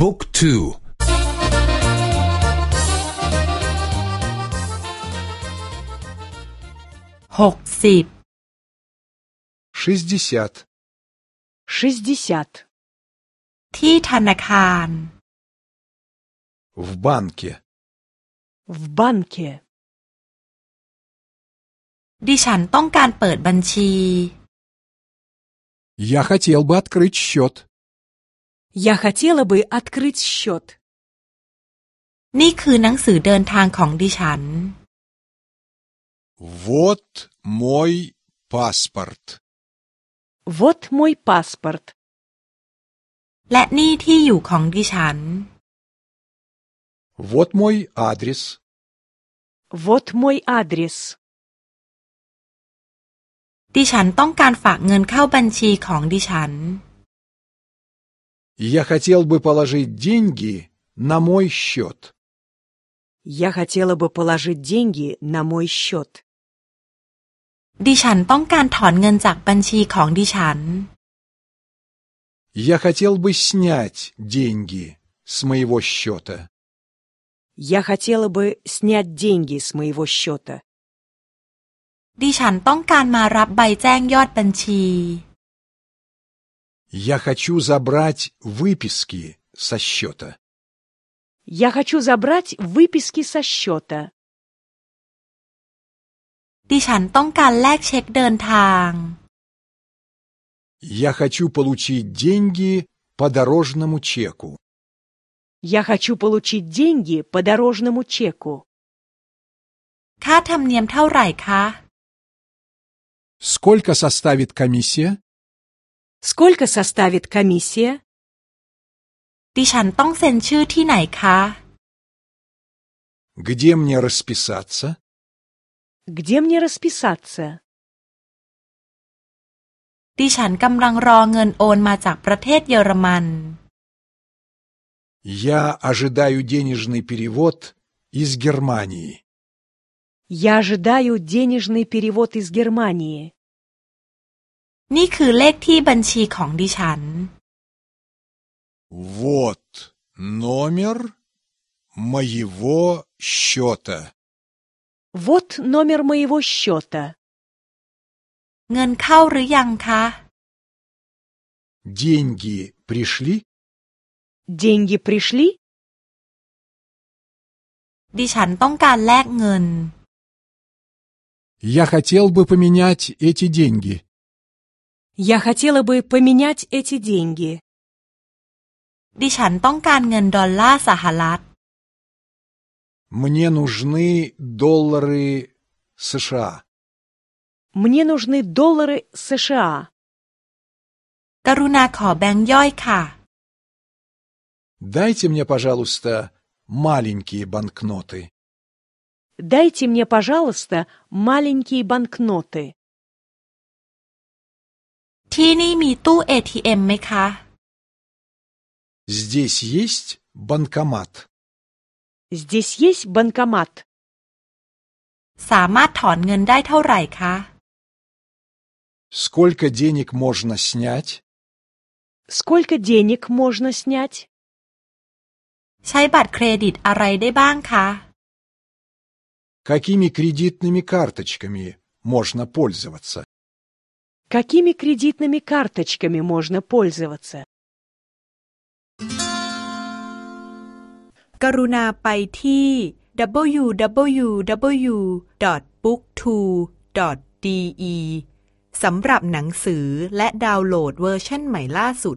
บุ๊กทูหกสิบ шестьдесят, 60. ที่ธนาคาร в банке, В банке. ดิฉันต้องการเปิดบัญชี Я хотел бы открыть счет. Я хотела бы открыть счет. นี่คือหนังสือเดินทางของดิฉัน Вот мой паспорт. Вот мой паспорт. และนี่ที่อยู่ของดิฉัน Вот мой адрес. Вот мой адрес. ดิฉันต้องการฝากเงินเข้าบัญชีของดิฉัน Я хотел бы положить деньги на мой счет. Я хотела бы положить деньги на мой счет. ดิฉันต้องการถอนเงินจากบัญชีของดิฉัน Я хотел бы снять деньги с моего счета. Я хотела бы снять деньги с моего счета. ดิฉันต้องการมารับใบแจ้งยอดบัญชี Я хочу забрать выписки со счета. Я хочу забрать выписки со счета. ดิฉันต้องการแลกเช็คเดินทาง Я хочу получить деньги по дорожному чеку. Я хочу получить деньги по дорожному чеку. ค่าธรรมเนียมเท่าไหร่คะ Сколько составит комиссия? Сколько составит комиссия? ดิฉันต้องเซ็นชื่อที่ไหนคะ Где мне расписаться? Где мне расписаться? ดิฉันกำลังรอเงินโอนมาจากประเทศเยอรมัน Я ожидаю денежный перевод из Германии. Я ожидаю денежный перевод из Германии. นี่คือเลขที่บัญชีของดิฉัน Вот номер моего счета. Вот номер моего счета. เงินเข้าหรือยังคะ Деньги пришли? Деньги пришли? ดิฉันต้องการแลกเงิน Я хотел бы поменять эти деньги. Я хотела бы поменять эти деньги. ดิฉันต้องการเงินดอลลาร์สหรัฐ Мне нужны доллары США. Мне нужны доллары США. กรุณาขอแบงค์ย่อยค่ะ Дайте мне, пожалуйста, маленькие банкноты. Дайте мне, пожалуйста, маленькие банкноты. ที่นี่มีตู้ ATM ไหมคะ Здесь есть банкомат. Здесь есть банкомат. สามารถถอนเงินได้เท่าไหร่คะ Сколько денег можно снять? Сколько денег можно снять? ใช้บัตรเครดิตอะไรได้บ้างคะ Какими кредитными карточками можно пользоваться? Какими кредитными карточками можно пользоваться? กรุณาไปที่ www.booktwo.de สำหรับหนังสือและดาวน์โหลดเวอร์ชันใหม่ล่าสุด